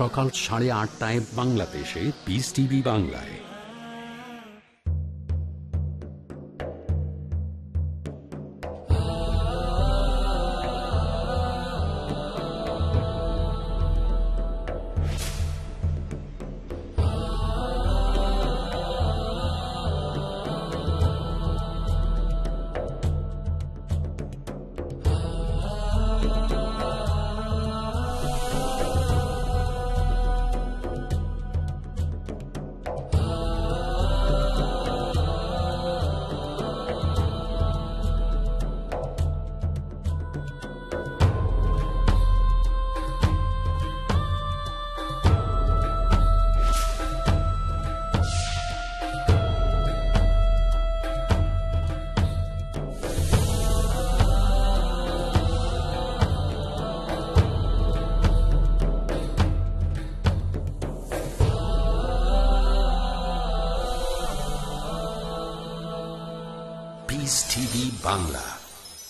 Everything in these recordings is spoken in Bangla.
সকাল সাড়ে আটটায় বাংলাদেশে পিস টিভি বাংলায়। বাংলা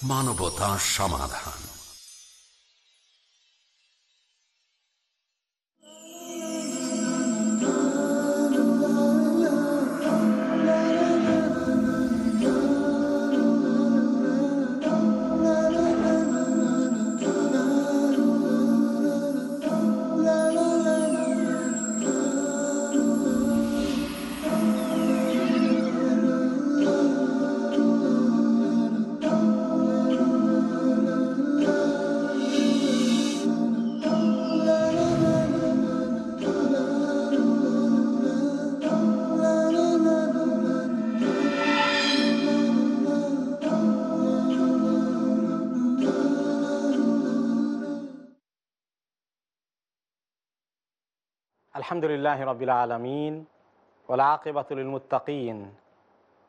মানবতা সমাধান। আলহামদুলিল্লাহ রবিল আলমিন ওলাকিবাতুল মুতাকিন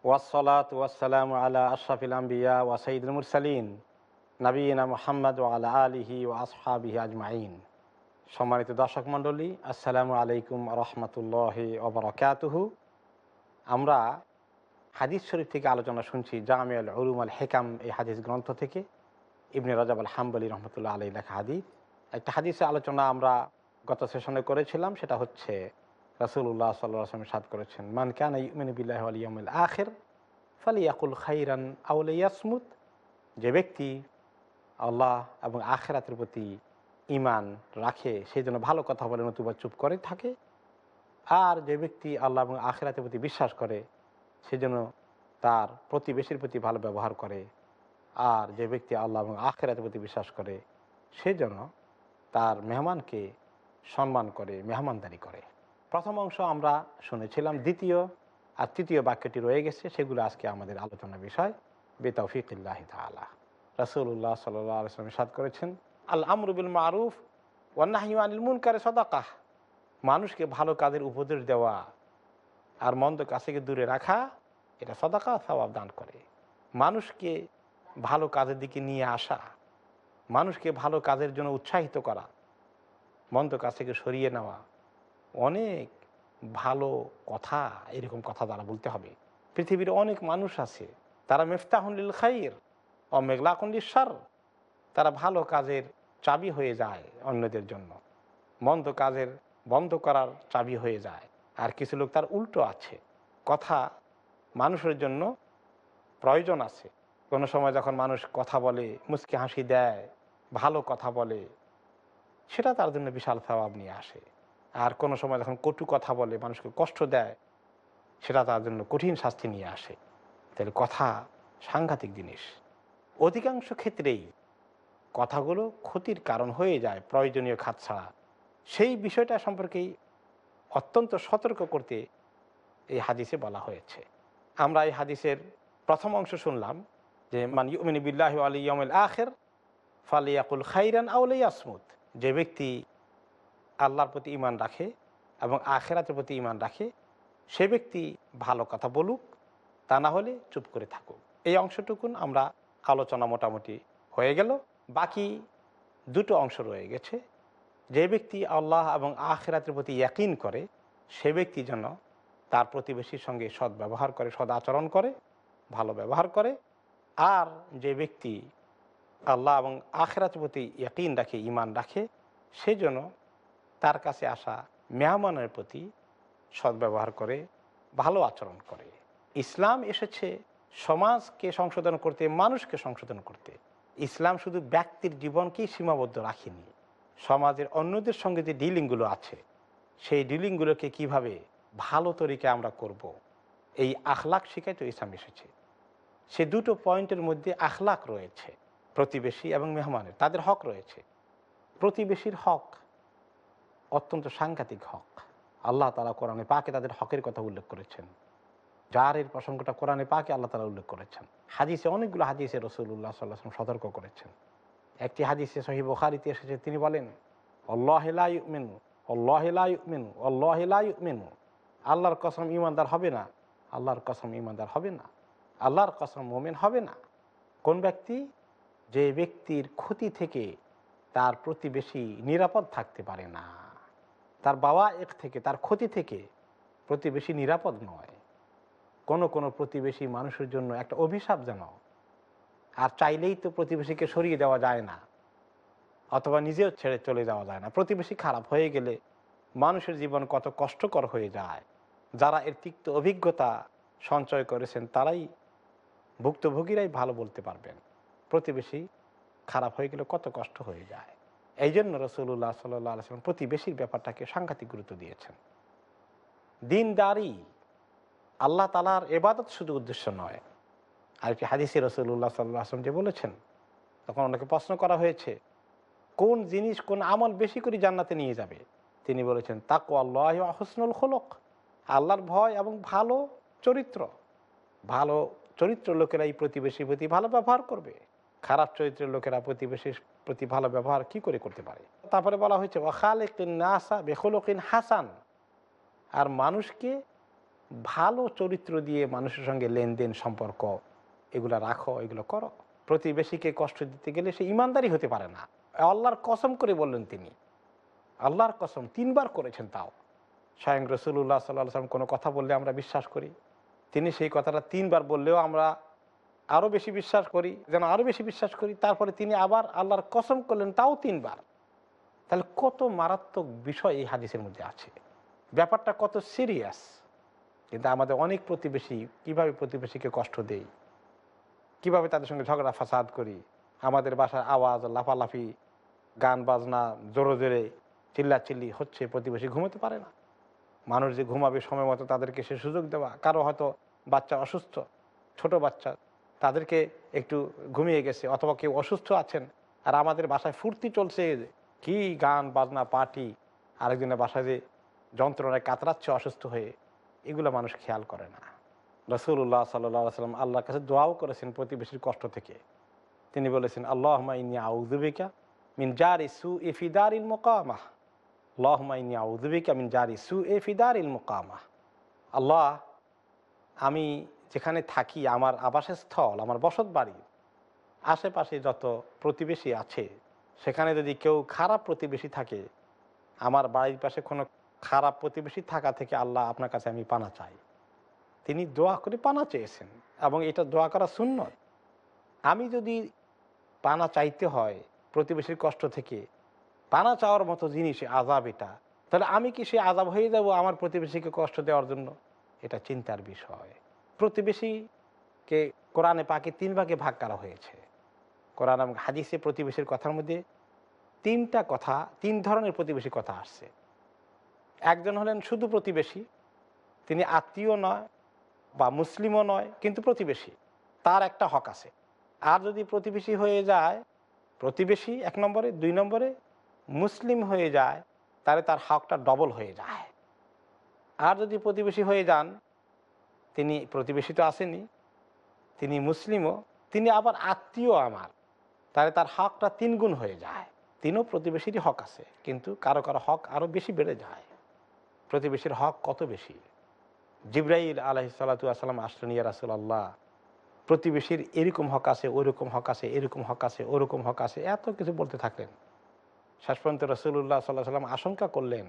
ওয়াসলাত ওয়াসালাম আলা আশরাফিল আম্বিয়া ওয়াসাইদুল মুরসালিন নবীনা মোহাম্মদ আলা আলিহি ও আসহাবিহি আজমাইন। সম্মানিত দর্শক মণ্ডলী, আসসালামু আলাইকুম রহমতুল্লাহ ওবরাকাতুহু আমরা হাদিস শরীফ থেকে আলোচনা শুনছি জামিয়াল উলুম আল হেকাম এই হাদিস গ্রন্থ থেকে। ইবনে রাজাব আল হাম্বলি রহমতুল্লাহ আলাই লেখা হাদিস। একটা হাদিসের আলোচনা আমরা গত সেশনে করেছিলাম, সেটা হচ্ছে রাসুল্লাহ সাল্লাহ আসলাম সাদ করেছেন, মান কান ইমিনবিল্লাহ আলিয়ামিল আখের ফালিয়াকুল খাইরান আউলে ইয়াসমুত যে ব্যক্তি আল্লাহ এবং আখেরাতের প্রতি ইমান রাখে, সেই জন্য ভালো কথা বলে নতুবা চুপ করে থাকে, আর যে ব্যক্তি আল্লাহ এবং আখেরাতের প্রতি বিশ্বাস করে সেজন্য তার প্রতিবেশীর প্রতি ভালো ব্যবহার করে, আর যে ব্যক্তি আল্লাহ এবং আখেরাতের প্রতি বিশ্বাস করে, সে সেজন্য তার মেহমানকে সম্মান করে, মেহমানদারি করে। প্রথম অংশ আমরা শুনেছিলাম, দ্বিতীয় আর তৃতীয় বাক্যটি রয়ে গেছে, সেগুলো আজকে আমাদের আলোচনার বিষয়। বেতফিকিল্লাহ তালা রসুল্লাহ সাল্লাম সাদ করেছেন আল আমরুবিল মারুফ ওয়ান্নাহি আনিল মুনকারে সদাকাহ। মানুষকে ভালো কাজের উপদেশ দেওয়া আর মন্দ কাছে দূরে রাখা, এটা সদাকা সবাব দান করে। মানুষকে ভালো কাজের দিকে নিয়ে আসা, মানুষকে ভালো কাজের জন্য উৎসাহিত করা মন্দ কাছ থেকে সরিয়ে নেওয়া। অনেক ভালো কথা এরকম কথা তারা বলতে হবে। পৃথিবীর অনেক মানুষ আছে, তারা মেফতাহুল খাইর ও মেঘলাকুল্লির সার তারা ভালো কাজের চাবি হয়ে যায় অন্যদের জন্য। মন্দ কাজের বন্ধ করার চাবি হয়ে যায়। আর কিছু লোক তার উল্টো আছে। কথা মানুষের জন্য প্রয়োজন আছে। কোনো সময় যখন মানুষ কথা বলে, মুচকি হাসি দেয়, ভালো কথা বলে সেটা তার জন্য বিশাল স্বভাব নিয়ে আসে। আর কোনো সময় যখন কটু কথা বলে, মানুষকে কষ্ট দেয়, সেটা তার জন্য কঠিন শাস্তি নিয়ে আসে। তাহলে কথা সাংঘাতিক জিনিস। অধিকাংশ ক্ষেত্রেই কথাগুলো ক্ষতির কারণ হয়ে যায়, প্রয়োজনীয় খাত ছাড়া। সেই বিষয়টা সম্পর্কেই অত্যন্ত সতর্ক করতে এই হাদিসে বলা হয়েছে। আমরা এই হাদিসের প্রথম অংশ শুনলাম যে, মান বিল্লাহ আলিয়মিল আখের, ফালিয়াকুল খাইরান আউলাই আসমুদ যে ব্যক্তি আল্লাহর প্রতি ইমান রাখে এবং আখেরাতের প্রতি ইমান রাখে, সে ব্যক্তি ভালো কথা বলুক, তা না হলে চুপ করে থাকুক। এই অংশটুকুন আমরা আলোচনা মোটামুটি হয়ে গেল। বাকি দুটো অংশ রয়ে গেছে। যে ব্যক্তি আল্লাহ এবং আখেরাতের প্রতি ইয়াকিন করে, সে ব্যক্তি যেন তার প্রতিবেশীর সঙ্গে সৎ ব্যবহার করে সদ আচরণ করে, ভালো ব্যবহার করে। আর যে ব্যক্তি আল্লাহ এবং আখেরাতের প্রতি ইয়াকিন রাখে ইমান রাখে সেই জন্য তার কাছে আসা মেহমানের প্রতি সদ্ব্যবহার করে, ভালো আচরণ করে। ইসলাম এসেছে সমাজকে সংশোধন করতে, মানুষকে সংশোধন করতে। ইসলাম শুধু ব্যক্তির জীবনকেই সীমাবদ্ধ রাখেনি, সমাজের অন্যদের সঙ্গে যে ডিলিংগুলো আছে, সেই ডিলিংগুলোকে কীভাবে ভালো তরিকে আমরা করব। এই আখলাক শিখাই তো ইসলাম এসেছে। সে দুটো পয়েন্টের মধ্যে আখলাক রয়েছে। প্রতিবেশী এবং মেহমানের, তাদের হক রয়েছে। প্রতিবেশীর হক অত্যন্ত সাংঘাতিক হক। আল্লাহ তালা কোরআনে পাকে তাদের হকের কথা উল্লেখ করেছেন। জারের প্রসঙ্গটা কোরআনে পাকে আল্লাহ তালা উল্লেখ করেছেন। হাদিসে অনেকগুলো হাদিসে রসুল্লাহ সাল্লাহ সতর্ক করেছেন। একটি হাদিসে সহি বখারিতে এসেছে, তিনি বলেন অল্লাহমেনু অল্লাহমেনু অল্লাহমেনু আল্লাহর কসম ইমানদার হবে না, আল্লাহর কসম ইমানদার হবে না, আল্লাহর কসম মোমেন হবে না। কোন ব্যক্তি যে ব্যক্তির ক্ষতি থেকে তার প্রতিবেশী নিরাপদ থাকতে পারে না। তার বাবা এক থেকে, তার ক্ষতি থেকে প্রতিবেশী নিরাপদ নয়। কোনো কোনো প্রতিবেশী মানুষের জন্য একটা অভিশাপ যেন আর চাইলেই তো প্রতিবেশীকে সরিয়ে দেওয়া যায় না অথবা নিজেও ছেড়ে চলে যাওয়া যায় না। প্রতিবেশী খারাপ হয়ে গেলে মানুষের জীবন কত কষ্টকর হয়ে যায়। যারা এর তিক্ত অভিজ্ঞতা সঞ্চয় করেছেন, তারাই ভুক্তভোগীরাই ভালো বলতে পারবেন। প্রতিবেশী খারাপ হয়ে গেলে কত কষ্ট হয়ে যায়। এই জন্য রসুল্লাহ সাল্লাহ আলসালাম প্রতিবেশীর ব্যাপারটাকে সাংঘাতিক গুরুত্ব দিয়েছেন। দিনদারি আল্লাহ তালার এবাদত শুধু উদ্দেশ্য নয়। আরেকটি হাদিসি রসুল্লাহ সাল্লাহ আসলাম যে বলেছেন, তখন ওনাকে প্রশ্ন করা হয়েছে, কোন জিনিস, কোন আমল বেশি করে জান্নাতে নিয়ে যাবে? তিনি বলেছেন তাকু আল্লাহ হসনুল খোলক। আল্লাহর ভয় এবং ভালো চরিত্র। ভালো চরিত্র লোকেরা এই প্রতিবেশীর প্রতি ভালো ব্যবহার করবে। খারাপ চরিত্রের লোকেরা প্রতিবেশীর প্রতি ভালো ব্যবহার কি করে করতে পারে? তারপরে বলা হয়েছে ওখালেকিন নাসা বেখলকিন হাসান। আর মানুষকে ভালো চরিত্র দিয়ে মানুষের সঙ্গে লেনদেন সম্পর্ক, এগুলো রাখো, এগুলো করো। প্রতিবেশীকে কষ্ট দিতে গেলে সে ইমানদারি হতে পারে না। আল্লাহর কসম করে বললেন তিনি। আল্লাহর কসম তিনবার করেছেন তাও। স্বয়ং রসুল্লাহ সাল্লাহ সাল্লাম কোনো কথা বললে আমরা বিশ্বাস করি। তিনি সেই কথাটা তিনবার বললেও আমরা আরও বেশি বিশ্বাস করি, যেন আরও বেশি বিশ্বাস করি, তারপরে তিনি আবার আল্লাহর কসম করলেন, তাও তিনবার। তাহলে কত মারাত্মক বিষয় এই হাদিসের মধ্যে আছে। ব্যাপারটা কত সিরিয়াস কিন্তু আমাদের অনেক প্রতিবেশী কীভাবে প্রতিবেশীকে কষ্ট দেই, কীভাবে তাদের সঙ্গে ঝগড়া ফাসাদ করি, আমাদের বাসার আওয়াজ, লাফালাফি, গান বাজনা জোরে জোরে চিল্লাচিল্লি হচ্ছে, প্রতিবেশী ঘুমোতে পারে না। মানুষ যে ঘুমাবে সময় মতো তাদেরকে সে সুযোগ দেওয়া, কারও হয়তো বাচ্চা অসুস্থ, ছোট বাচ্চা তাদেরকে একটু ঘুমিয়ে গেছে, অথবা কেউ অসুস্থ আছেন আর আমাদের বাসায় ফুর্তি চলছে, কি গান, বাজনা, পার্টি, আরেকজনের বাসায় যে যন্ত্রণায় কাতরাচ্ছে, অসুস্থ হয়ে, এগুলো মানুষ খেয়াল করে না। রসুল্লাহ সাল্লাহ সাল্লাম আল্লাহর কাছে দোয়াও করেছেন প্রতিবেশীর কষ্ট থেকে। তিনি বলেছেন আল্লাহ ইনি আউজুবিকা মিন জারি সু ইফিদার ইল মোকামা। আল্লাহ ইনি আউজুবিকা মিন জারি সু ইফিদার ইল মোকামা। আল্লাহ, আমি যেখানে থাকি, আমার আবাসস্থল, আমার বসত বাড়ি আশেপাশে যত প্রতিবেশী আছে, সেখানে যদি কেউ খারাপ প্রতিবেশী থাকে, আমার বাড়ির পাশে কোনো খারাপ প্রতিবেশী থাকা থেকে আল্লাহ আপনার কাছে আমি পানা চাই। তিনি দোয়া করে পানা চেয়েছেন এবং এটা দোয়া করা শূন্য আমি যদি পানা চাইতে হয় প্রতিবেশীর কষ্ট থেকে, পানা চাওয়ার মতো জিনিস আজাব এটা, তাহলে আমি কি সে আজাব হয়ে যাব আমার প্রতিবেশীকে কষ্ট দেওয়ার জন্য? এটা চিন্তার বিষয়। প্রতিবেশীকে কোরআনে পাকে তিন ভাগে ভাগ করা হয়েছে। কোরআন এবং হাদিসে প্রতিবেশীর কথার মধ্যে তিনটা কথা, তিন ধরনের প্রতিবেশী কথা আসছে। একজন হলেন শুধু প্রতিবেশী, তিনি আত্মীয় নয় বা মুসলিমও নয়, কিন্তু প্রতিবেশী। তার একটা হক আছে। আর যদি প্রতিবেশী হয়ে যায়, প্রতিবেশী এক নম্বরে, দুই নম্বরে, মুসলিম হয়ে যায়, তাহলে তার হকটা ডবল হয়ে যায়। আর যদি প্রতিবেশী হয়ে যান তিনি প্রতিবেশী তো আসেনি তিনি মুসলিমও, তিনি আবার আত্মীয় আমার। তাহলে তার হকটা তিন গুণ হয়ে যায়। তিনও প্রতিবেশীরই হক আছে, কিন্তু কারও কারও হক আরও বেশি বেড়ে যায়। প্রতিবেশীর হক কত বেশি? জিব্রাইল আলহিসাল্লাতু আসসালাম আসলেন, ইয়া প্রতিবেশীর এরকম হক আছে ওইরকম হক আছে, এরকম হক আছে, ওরকম হক আছে। এত কিছু বলতে থাকলেন। শেষ পর্যন্ত রসুল্লাহ সাল্লাহ সাল্লাম আশঙ্কা করলেন,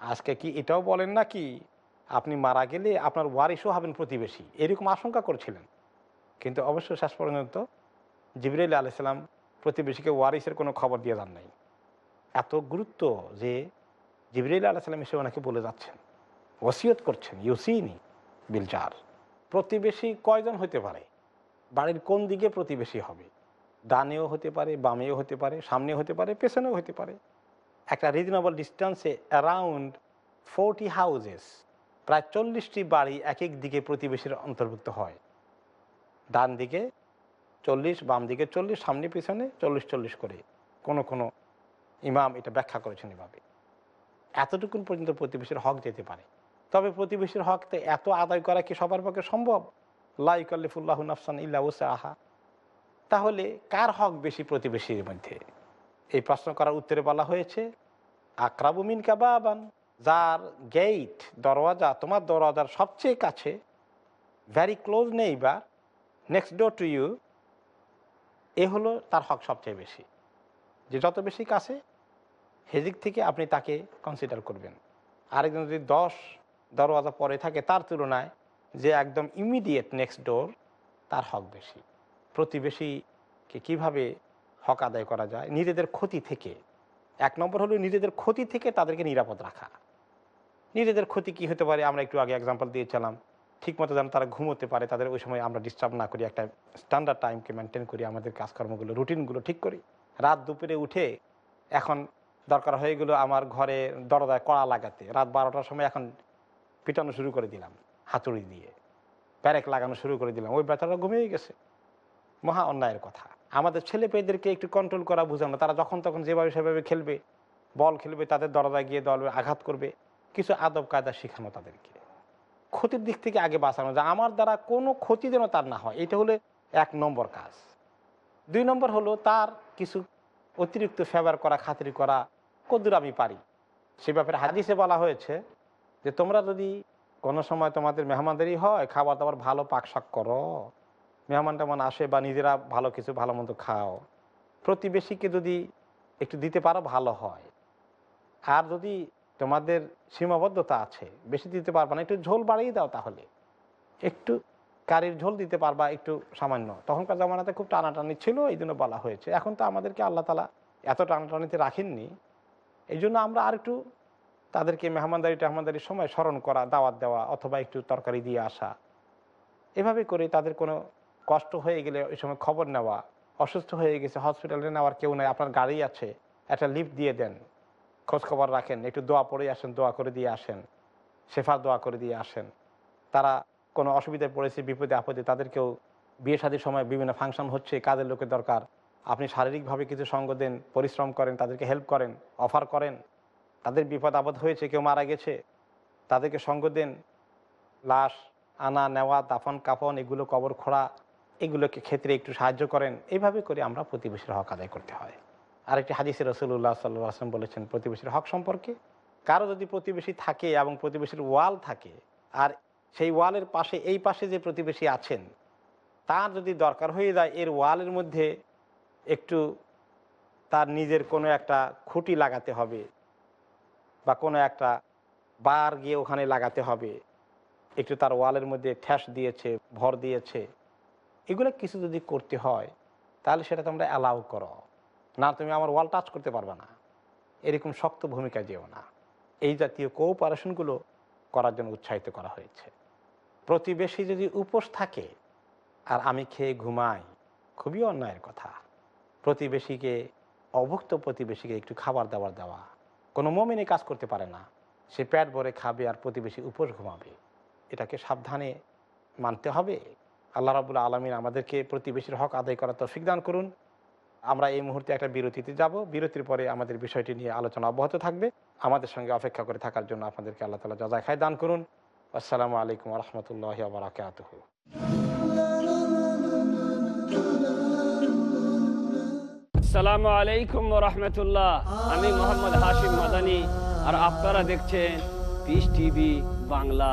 আজকে কি এটাও বলেন না কি আপনি মারা গেলে আপনার ওয়ারিশও হবেন প্রতিবেশী। এরকম আশঙ্কা করছিলেন। কিন্তু অবশ্য শেষ পর্যন্ত জিবরাইল আলাইসাল্লাম প্রতিবেশীকে ওয়ারিসের কোনো খবর দিয়ে যান নাই। এত গুরুত্ব যে জিবরিল আল্লাহ সাল্লাম এসে ওনাকে বলে যাচ্ছেন। ওসিয়ত করছেন, ইউসিনি বিলজার। প্রতিবেশী কয়জন হতে পারে? বাড়ির কোন দিকে প্রতিবেশী হবে? ডানেও হতে পারে, বামেও হতে পারে, সামনেও হতে পারে, পেছনেও হতে পারে। একটা রিজনেবল ডিস্টেন্সে অ্যারাউন্ড ফোরটি হাউজেস প্রায় চল্লিশটি বাড়ি এক এক দিকে প্রতিবেশীর অন্তর্ভুক্ত হয়। ডান দিকে চল্লিশ, বাম দিকে চল্লিশ, সামনে, পিছনে চল্লিশ চল্লিশ করে কোনো কোনো ইমাম এটা ব্যাখ্যা করেছেন এভাবে। এতটুকুন পর্যন্ত প্রতিবেশীর হক যেতে পারে। তবে প্রতিবেশীর হক তো এত আদায় করা কি সবার পক্ষে সম্ভব? লাইকাল্লিফুল্লাহ নাফসান ইল্লা আহা তাহলে কার হক বেশি প্রতিবেশীর মধ্যে? এই প্রশ্ন করার উত্তরে বলা হয়েছে আক্রাবুমিন কাবাবান যার গেট দরওয়াজা, তোমার দরওয়াজার সবচেয়ে কাছে ভ্যারি ক্লোজ নেই বা নেক্সট ডোর টু ইউ এ হলো তার হক সবচেয়ে বেশি। যে যত বেশি কাছে, সেদিক থেকে আপনি তাকে কনসিডার করবেন। আরেকজন যদি দশ দরওয়াজা পরে থাকে তার তুলনায়, যে একদম ইমিডিয়েট নেক্সট ডোর তার হক বেশি। প্রতিবেশীকে কীভাবে হক আদায় করা যায়, নিজেদের ক্ষতি থেকে। এক নম্বর হলো নিজেদের ক্ষতি থেকে তাদেরকে নিরাপদ রাখা। নিজেদের ক্ষতি কি হতে পারে? আমরা একটু আগে এক্সাম্পল দিয়েছিলাম ঠিক মতো যেন তারা ঘুমোতে পারে, তাদের ওই সময় আমরা ডিস্টার্ব না করি, একটা স্ট্যান্ডার্ড টাইমকে মেনটেন করি, আমাদের কাজকর্মগুলো রুটিনগুলো ঠিক করি। রাত দুপুরে উঠে এখন দরকার হয়ে গেলো আমার ঘরে দরজায় কড়া লাগাতে। রাত বারোটার সময় এখন পিটানো শুরু করে দিলাম, হাতুড়ি দিয়ে। প্যারেক লাগানো শুরু করে দিলাম, ওই বেচারা ঘুমিয়ে গেছে। মহা অন্যায়ের কথা। আমাদের ছেলে পেয়েদেরকে একটু কন্ট্রোল করা বুঝানো, তারা যখন তখন যেভাবে সেভাবে খেলবে বল খেলবে, তাদের দরজায় গিয়ে দল আঘাত করবে। কিছু আদব কায়দা শেখানো তাদেরকে। ক্ষতির দিক থেকে আগে বাঁচানো যে আমার দ্বারা কোনো ক্ষতি যেন তার না হয়, এটা হলো এক নম্বর কাজ। দুই নম্বর হলো তার কিছু অতিরিক্ত ফেভার করা, খাতির করা কদ্দূর আমি পারি? সে ব্যাপারে হাদিসে বলা হয়েছে যে, তোমরা যদি কোনো সময় তোমাদের মেহমানদারি হয়, খাবার দাবার ভালো পাকশাক করো, মেহমান টেমন আসে বা নিজেরা ভালো কিছু, ভালো মন্দ খাও, প্রতিবেশীকে যদি একটু দিতে পারো, ভালো হয়। আর যদি তোমাদের সীমাবদ্ধতা আছে। বেশি দিতে পারবা না। একটু ঝোল বাড়িয়ে দাও তাহলে। একটু কারির ঝোল দিতে পারবা, একটু সামান্য। তখনকার জামানাতে খুব টানাটানি ছিল এই জন্য বলা হয়েছে। এখন তো আমাদেরকে আল্লাহ তালা এত টানাটানিতে রাখেননি। এই জন্য আমরা আর একটু তাদেরকে মেহমানদারি টেহমানদারির সময় স্মরণ করা, দাওয়াত দেওয়া অথবা একটু তরকারি দিয়ে আসা। এভাবে করে তাদের কোনো কষ্ট হয়ে গেলে ওই সময় খবর নেওয়া, অসুস্থ হয়ে গেছে, হসপিটালে নেওয়ার কেউ নাই, আপনার গাড়ি আছে, একটা লিফট দিয়ে দেন। খোঁজ খবর রাখেন, একটু দোয়া পড়ে আসেন, দোয়া করে দিয়ে আসেন, শেফার দোয়া করে দিয়ে আসেন। তারা কোনো অসুবিধায় পড়েছে, বিপদে, আপদে, তাদেরকেও বিয়ে শাদির সময় বিভিন্ন ফাংশন হচ্ছে, কাজের লোকের দরকার। আপনি শারীরিকভাবে কিছু সঙ্গ দেন, পরিশ্রম করেন, তাদেরকে হেল্প করেন, অফার করেন, তাদের বিপদ আপদ হয়েছে, কেউ মারা গেছে, তাদেরকে সঙ্গ দেন, লাশ, আনা, নেওয়া, দাফন, কাফন, এগুলো কবর খোঁড়া, এগুলোকে ক্ষেত্রে একটু সাহায্য করেন এইভাবে করে আমরা প্রতিবেশীর হক আদায় করতে হয়। আরেকটি হাদিসের রসুল্লাহ সাল্লাহ আসলাম বলেছেন, প্রতিবেশীর হক সম্পর্কে কারও যদি প্রতিবেশী থাকে এবং প্রতিবেশীর ওয়াল থাকে, আর সেই ওয়ালের পাশে, এই পাশে যে প্রতিবেশী আছেন, তার যদি দরকার হয়ে যায়, এর ওয়ালের মধ্যে একটু তার নিজের কোনো একটা খুঁটি লাগাতে হবে বা কোনো একটা বার গিয়ে ওখানে লাগাতে হবে। একটু তার ওয়ালের মধ্যে ঠ্যাস দিয়েছে, ভর দিয়েছে। এগুলো কিছু যদি করতে হয়, তাহলে সেটা তোমরা অ্যালাউ করো। না, তুমি আমার ওয়াল টাচ করতে পারবে না। এরকম শক্ত ভূমিকা যেও না। এই জাতীয় কোঅপারেশনগুলো করার জন্য উৎসাহিত করা হয়েছে। প্রতিবেশী যদি উপোস থাকে, আর আমি খেয়ে ঘুমাই, খুবই অন্যায়ের কথা। প্রতিবেশীকে, অভুক্ত প্রতিবেশীকে একটু খাবার দাবার দেওয়া। কোনো মমিনে কাজ করতে পারে না। সে প্যাট ভরে খাবে আর প্রতিবেশী উপোস ঘুমাবে। এটাকে সাবধানে মানতে হবে। আল্লাহ রাবুল আলমিন আমাদেরকে প্রতিবেশীর হক আদায় করার তৌফিক দান করুন। আমরা এই মুহূর্তে একটা বিরতিতে যাব। বিরতির পরে আমাদের বিষয়টি নিয়ে আলোচনা অব্যাহত থাকবে। আমাদের সঙ্গে অপেক্ষা করে থাকার জন্য আপনাদেরকে আল্লাহ তালা যজায় খায় দান করুন। আসসালামু আলাইকুম রহমতুল্লাহ বারাকাত আসসালামু আলাইকুম রহমতুল্লাহ। আমি মোহাম্মদ হাশিম মাদানি। আর আপনারা দেখছেন Peace TV Bangla.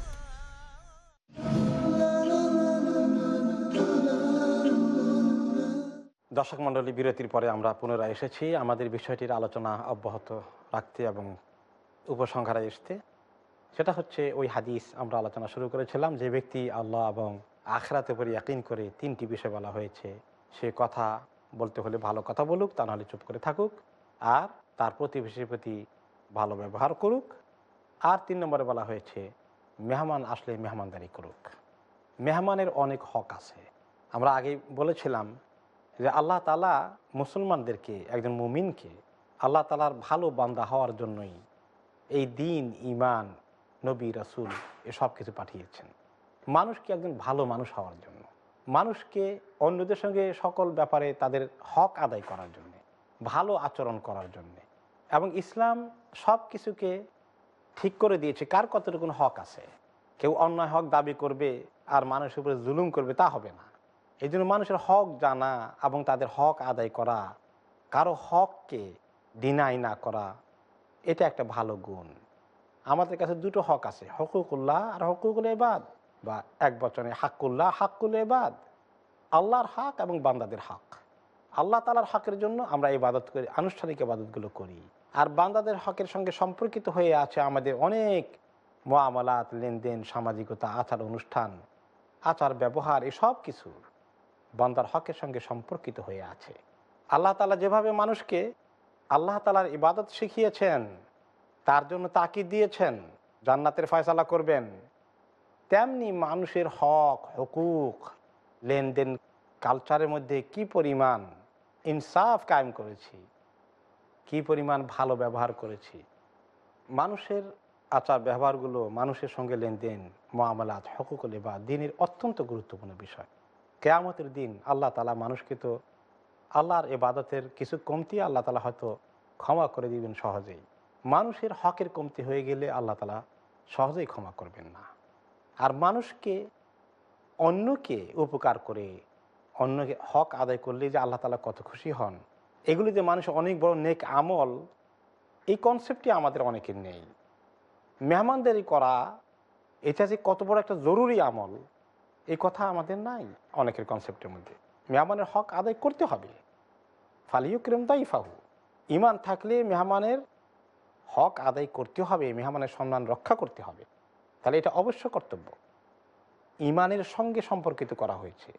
দর্শক মণ্ডলী, বিরতির পরে আমরা পুনরায় এসেছি। আমাদের বিষয়টির আলোচনা অব্যাহত রাখতে এবং উপসংহারে আসতে। সেটা হচ্ছে ওই হাদিস আমরা আলোচনা শুরু করেছিলাম, যে ব্যক্তি আল্লাহ এবং আখরাতে উপরে ইয়াকিন করে তিনটি বিষয় বলা হয়েছে। সে কথা বলতে হলে ভালো কথা বলুক, তা নাহলে চুপ করে থাকুক। আর তার প্রতিবেশীর প্রতি ভালো ব্যবহার করুক। আর তিন নম্বরে বলা হয়েছে, মেহমান আসলে মেহমানদারি করুক। মেহমানের অনেক হক আছে। আমরা আগে বলেছিলাম যে আল্লাহ তালা মুসলমানদেরকে, একজন মুমিনকে আল্লাহ তালার ভালো বান্দা হওয়ার জন্যই এই দিন ইমান নবী, রাসুল এসব কিছু পাঠিয়েছেন। মানুষকে একজন ভালো মানুষ হওয়ার জন্য। মানুষকে অন্যদের সঙ্গে সকল ব্যাপারে তাদের হক আদায় করার জন্য, ভালো আচরণ করার জন্য। এবং ইসলাম সব কিছুকে ঠিক করে দিয়েছে। কার কতটুকু হক আছে? কেউ অন্যায় হক দাবি করবে আর মানুষের উপরে জুলুম করবে, তা হবে না। এই জন্য মানুষের হক জানা এবং তাদের হক আদায় করা, কারও হককে ডিনাই না করা, এটা একটা ভালো গুণ। আমাদের কাছে দুটো হক আছে, হকুকুল্লাহ আর হকুকুল এবাদ বা এক বচনে হাক্কুল্লাহ, হাক্কুল এবাদ আল্লাহর হক এবং বান্দাদের হক। আল্লাহ তালার হকের জন্য আমরা ইবাদত করি, আনুষ্ঠানিক ইবাদতগুলো করি। আর বান্দাদের হকের সঙ্গে সম্পর্কিত হয়ে আছে আমাদের অনেক মোয়ামলাত লেনদেন, সামাজিকতা আচার অনুষ্ঠান আচার ব্যবহার এসব কিছু বান্দার হকের সঙ্গে সম্পর্কিত হয়ে আছে। আল্লাহ তালা যেভাবে মানুষকে আল্লাহ তালার ইবাদত শিখিয়েছেন, তার জন্য তাকিদ দিয়েছেন, জান্নাতের ফয়সালা করবেন, তেমনি মানুষের হক, হকুক, লেনদেন কালচারের মধ্যে কি পরিমাণ ইনসাফ কায়েম করেছি, কি পরিমাণ ভালো ব্যবহার করেছি, মানুষের আচার ব্যবহারগুলো, মানুষের সঙ্গে লেনদেন মামলাত হকুকলে বা দিনের অত্যন্ত গুরুত্বপূর্ণ বিষয়। কেয়ামতের দিন আল্লাহ তালা মানুষকে তো আল্লাহর এবাদতের কিছু কমতি আল্লাহ তালা হয়তো ক্ষমা করে দিবেন সহজেই। মানুষের হকের কমতি হয়ে গেলে আল্লাহ তালা সহজেই ক্ষমা করবেন না। আর মানুষকে অন্যকে উপকার করে, অন্যকে হক আদায় করলে যে আল্লাহ তালা কত খুশি হন, এগুলি যে মানুষ অনেক বড় নেক আমল, এই কনসেপ্টটি আমাদের অনেকের নেই। মেহমানদারি করা, এটা যে কত বড় একটা জরুরি আমল এই কথা আমাদের নাই অনেকের কনসেপ্টের মধ্যে। মেহমানের হক আদায় করতে হবে। ফালিউ ক্রেম তাই ফাহু ইমান থাকলে মেহমানের হক আদায় করতে হবে, মেহমানের সম্মান রক্ষা করতে হবে। তাহলে এটা অবশ্য কর্তব্য। ইমানের সঙ্গে সম্পর্কিত করা হয়েছে।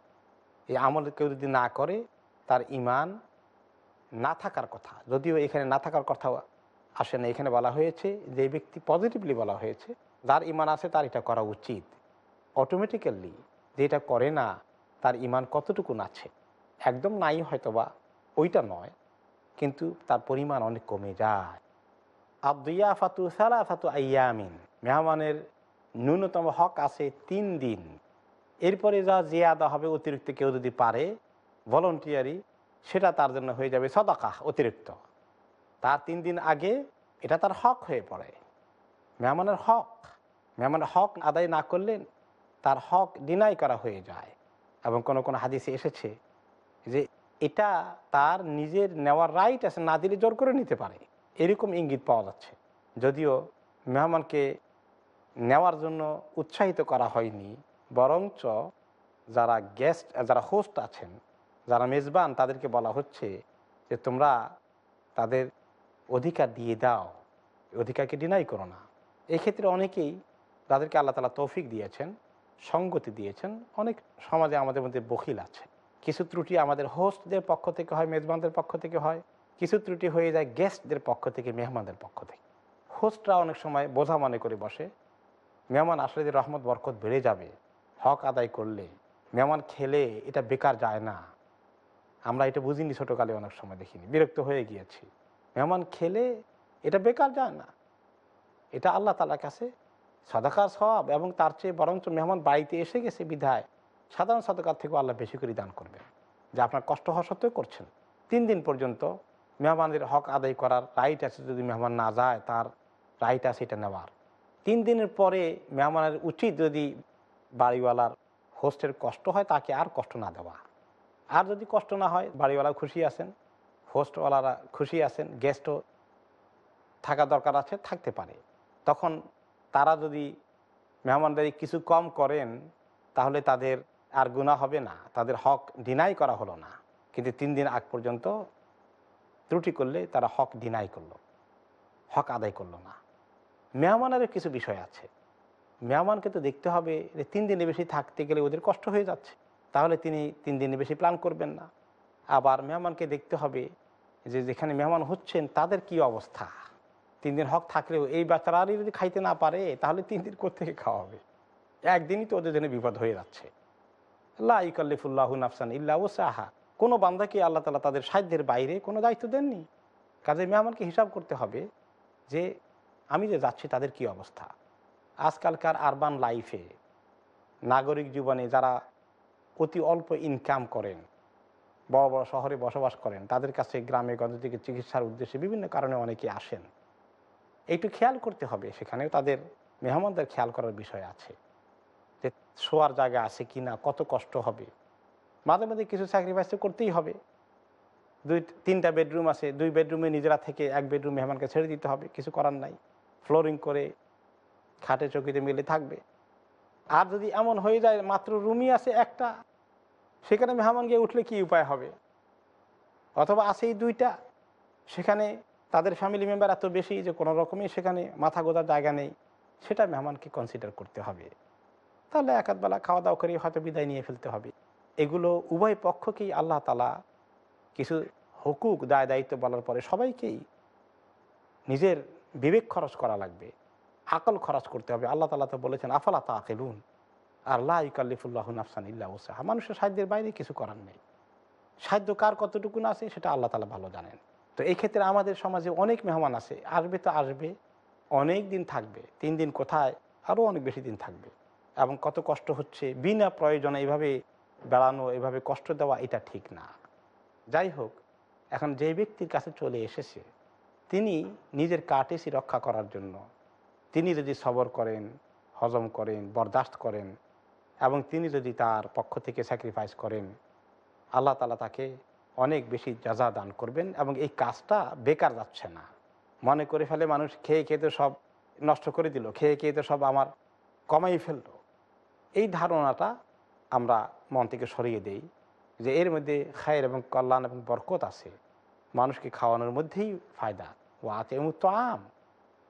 এই আমল কেউ যদি না করে, তার ইমান না থাকার কথা, যদিও এখানে না থাকার কথা আসে না। এখানে বলা হয়েছে, যে ব্যক্তি পজিটিভলি বলা হয়েছে, যার ইমান আছে তার এটা করা উচিত। অটোমেটিক্যালি যে এটা করে না, তার ইমান কতটুকুন আছে একদম নাই হয়তোবা, ওইটা নয়, কিন্তু তার পরিমাণ অনেক কমে যায়। আবদুয়া ফাতু সালা ফাতু আয়ামিন মেহমানের ন্যূনতম হক আছে তিন দিন। এরপরে যা জিয়াদা হবে অতিরিক্ত কেউ যদি পারে, ভলন্টিয়ারি, সেটা তার জন্য হয়ে যাবে সদাকা অতিরিক্ত। তার তিন দিন আগে এটা তার হক হয়ে পড়ে। মেহমানের হক মেহমানের হক আদায় না করলে তার হক ডিনাই করা হয়ে যায়। এবং কোনো কোনো হাদিসে এসেছে যে এটা তার নিজের নেওয়ার রাইট আছে, না দিলে জোর করে নিতে পারে। এরকম ইঙ্গিত পাওয়া যাচ্ছে। যদিও মেহমানকে নেওয়ার জন্য উৎসাহিত করা হয়নি, বরঞ্চ যারা গেস্ট যারা হোস্ট আছেন, যারা মেজবান, তাদেরকে বলা হচ্ছে যে তোমরা তাদের অধিকার দিয়ে দাও। অধিকারকে ডিনাই করো না। এক্ষেত্রে অনেকেই তাদেরকে আল্লাহ তালা তৌফিক দিয়েছেন। সঙ্গতি দিয়েছেন। অনেক সমাজে আমাদের মধ্যে বখিল আছে। কিছু ত্রুটি আমাদের হোস্টদের পক্ষ থেকে হয়, মেজবানদের পক্ষ থেকে হয়। কিছু ত্রুটি হয়ে যায় গেস্টদের পক্ষ থেকে, মেহমানদের পক্ষ থেকে। হোস্টরা অনেক সময় বোঝা মনে করে বসে, মেহমান আসলে যে রহমত, বরকত বেড়ে যাবে, হক আদায় করলে, মেহমান খেলে এটা বেকার যায় না। আমরা এটা বুঝিনি ছোটোকালে, অনেক সময় দেখিনি। বিরক্ত হয়ে গিয়েছি। মেহমান খেলে এটা বেকার যায় না। এটা আল্লাহ তালার কাছে সাদাকার সব এবং তার চেয়ে বরঞ্চ মেহমান বাড়িতে এসে গেছে বিধায় সাধারণ সাদাকার থেকেও আল্লাহ বেশি করে দান করবেন, যে আপনার কষ্ট হওয়া সত্ত্বেও করছেন। তিন দিন পর্যন্ত মেহমানদের হক আদায় করার রাইট আছে যদি মেহমান না যায়, তার রাইট আছে এটা নেওয়ার। তিন দিনের পরে মেহমানের উচিত যদি বাড়িওয়ালার হোস্টের কষ্ট হয়, তাকে আর কষ্ট না দেওয়া। আর যদি কষ্ট না হয়, বাড়িওয়ালা খুশি আছেন, হোস্টওয়ালারা খুশি আছেন গেস্টও থাকা দরকার আছে, থাকতে পারে। তখন তারা যদি মেহমানদারি কিছু কম করেন, তাহলে তাদের আর গুণা হবে না, তাদের হক ডিনাই করা হলো না। কিন্তু তিন দিন আগ পর্যন্ত ত্রুটি করলে তারা হক ডিনাই করল, হক আদায় করল না। মেহমানেরও কিছু বিষয় আছে। মেহমানকে তো দেখতে হবে যে তিন দিনে বেশি থাকতে গেলে ওদের কষ্ট হয়ে যাচ্ছে। তাহলে তিনি তিন দিনে বেশি প্ল্যান করবেন না। আবার মেহমানকে দেখতে হবে যে যেখানে মেহমান হচ্ছেন, তাদের কি অবস্থা? তিন দিন হক থাকলেও এই বাচ্চারারই যদি খাইতে না পারে, তাহলে তিন দিন কোথেকে খাওয়া হবে? একদিনই তো ওদের জন্য বিপদ হয়ে যাচ্ছে। আল্লাহ নাফসান ইল্লা ও সাহা কোনো বান্ধাকে আল্লাহ তালা তাদের সাধ্যের বাইরে কোনো দায়িত্ব দেননি। কাজে মেহমানকে হিসাব করতে হবে যে আমি যে যাচ্ছি তাদের কি অবস্থা। আজকালকার আরবান লাইফে নাগরিক জীবনে যারা অতি অল্প ইনকাম করেন, বড় বড় শহরে বসবাস করেন, তাদের কাছে গ্রামে গঞ্জ থেকে চিকিৎসার উদ্দেশ্যে বিভিন্ন কারণে অনেকে আসেন। একটু খেয়াল করতে হবে, সেখানেও তাদের মেহমানদের খেয়াল করার বিষয় আছে যে শোয়ার জায়গা আছে কি না কত কষ্ট হবে। মাঝে মাঝে কিছু স্যাক্রিফাইস করতেই হবে। দুই, তিনটা বেডরুম আছে, দুই বেডরুমে নিজেরা থেকে এক বেডরুম মেহমানকে ছেড়ে দিতে হবে, কিছু করার নাই। ফ্লোরিং করে খাটে চকিতে মিলে থাকবে। আর যদি এমন হয়ে যায় মাত্র রুমই আছে একটা, সেখানে মেহমান গিয়ে উঠলে কি উপায় হবে? অথবা আছে এই দুইটা, সেখানে তাদের ফ্যামিলি মেম্বার এত বেশি যে কোনো রকমই সেখানে মাথা গোদার জায়গা নেই, সেটা মেহমানকে কনসিডার করতে হবে। তাহলে এক একাধবেলা খাওয়া দাওয়া করে হয়তো বিদায় নিয়ে ফেলতে হবে। এগুলো উভয় পক্ষকেই আল্লাহ তালা কিছু হুকুক, দায় দায়িত্ব বলার পরে সবাইকেই নিজের বিবেক খরচ করা লাগবে, আকল খরচ করতে হবে। আল্লাহ তালা তো বলেছেন, আফালা তা আকেলুন আল্লাহ ইকাল্লিফুল্লাহ নাফসান ইল্লা ওসাহা মানুষের সাহায্যের বাইরে কিছু করার নেই। সাহায্য কার কতটুকুন আছে সেটা আল্লাহ তালা ভালো জানেন। তো এই ক্ষেত্রে আমাদের সমাজে অনেক মেহমান আছে। আসবে তো আসবে, অনেক দিন থাকবে। তিন দিন কোথায়? আরও অনেক বেশি দিন থাকবে। এবং কত কষ্ট হচ্ছে, বিনা প্রয়োজনে এইভাবে বেড়ানো, এভাবে কষ্ট দেওয়া এটা ঠিক না। যাই হোক, এখন যে ব্যক্তির কাছে চলে এসেছে, তিনি নিজের কাটেসি রক্ষা করার জন্য। তিনি যদি সবর করেন, হজম করেন, বরদাস্ত করেন, এবং তিনি যদি তার পক্ষ থেকে স্যাক্রিফাইস করেন, আল্লাহ তালা তাকে অনেক বেশি যাজা দান করবেন এবং এই কাজটা বেকার যাচ্ছে না। মনে করে ফেলে মানুষ খেয়ে খেয়ে তো সব নষ্ট করে দিল, খেয়ে খেয়ে তো সব আমার কমাই ফেলল। এই ধারণাটা আমরা মন থেকে সরিয়ে দেই যে এর মধ্যে খায়ের এবং কল্যাণ এবং বরকত আছে। মানুষকে খাওয়ানোর মধ্যেই ফায়দা। ও আতে তো আম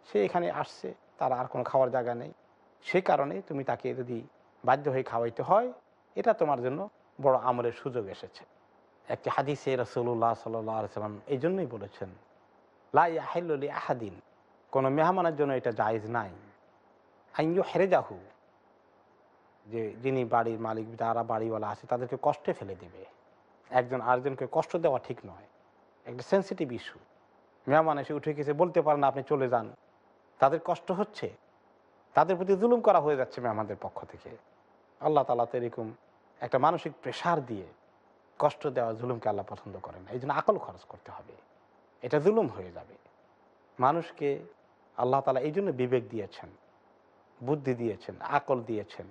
সে এখানে আসছে, তার আর কোনো খাওয়ার জায়গা নেই। সে কারণে তুমি তাকে যদি বাধ্য হয়ে খাওয়াইতে হয়, এটা তোমার জন্য বড় আমলের সুযোগ এসেছে। একটি হাদিসে রসুল্লাহ সাল্লাম এই জন্যই বলেছেন লাই আহিল্লি আহাদিন কোনো মেহমানের জন্য এটা জায়েজ নাই। আইনও হেরে যাহু যে যিনি বাড়ির মালিক, যারা বাড়িওয়ালা আছে, তাদেরকে কষ্টে ফেলে দেবে। একজন আরেকজনকে কষ্ট দেওয়া ঠিক নয়, একটা সেন্সিটিভ ইস্যু মেহমান এসে উঠে গেছে, বলতে পারে না, আপনি চলে যান। তাদের কষ্ট হচ্ছে, তাদের প্রতি জুলুম করা হয়ে যাচ্ছে মেহমানদের পক্ষ থেকে। আল্লাহ তালা তো এরকম একটা মানসিক প্রেশার দিয়ে কষ্ট দেওয়া জুলুমকে আল্লাহ পছন্দ করেন এই জন্য আকল খরচ করতে হবে। এটা জুলুম হয়ে যাবে। মানুষকে আল্লাহ তালা এই জন্য বিবেক দিয়েছেন, বুদ্ধি দিয়েছেন, আকল দিয়েছেন।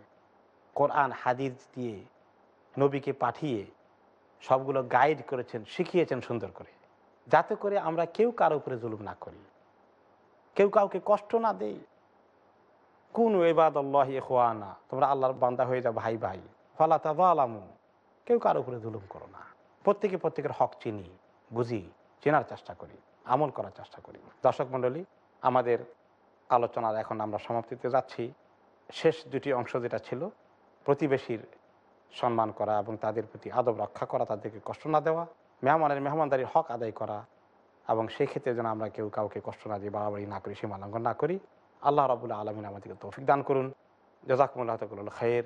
কোরআন, হাদিস দিয়ে নবীকে পাঠিয়ে সবগুলো গাইড করেছেন, শিখিয়েছেন সুন্দর করে। যাতে করে আমরা কেউ কারও উপরে জুলুম না করি। কেউ কাউকে কষ্ট না দেই। কোন এবাদ আল্লাহ না তোমরা আল্লাহর বান্দা হয়ে যাও ভাই ভাই। ফলা তালামু কেউ কারও উপরে জুলুম করো না। প্রত্যেকে প্রত্যেকের হক চিনি, বুঝি? চেনার চেষ্টা করি, আমল করার চেষ্টা করি। দর্শক মণ্ডলী, আমাদের আলোচনার এখন আমরা সমাপ্তিতে যাচ্ছি। শেষ দুটি অংশ যেটা ছিল, প্রতিবেশীর সম্মান করা এবং তাদের প্রতি আদব রক্ষা করা, তাদেরকে কষ্ট না দেওয়া, মেহমানের মেহমানদারির হক আদায় করা এবং সেই ক্ষেত্রে যেন আমরা কেউ কাউকে কষ্ট না দিয়ে বাড়াবাড়ি না করি সীমা লঙ্ঘন না করি। আল্লাহ রবুল্লা আলমিন আমাদেরকে তৌফিক দান করুন। জজাকমুল্লাহ তকুল খৈর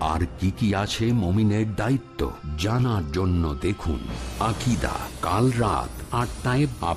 আর কি কি আছে মমিনের দায়িত্ব জানার জন্য দেখুন আকিদা কাল রাত আটটায় আপন